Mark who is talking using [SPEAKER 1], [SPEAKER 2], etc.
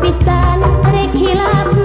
[SPEAKER 1] pisan rek hilap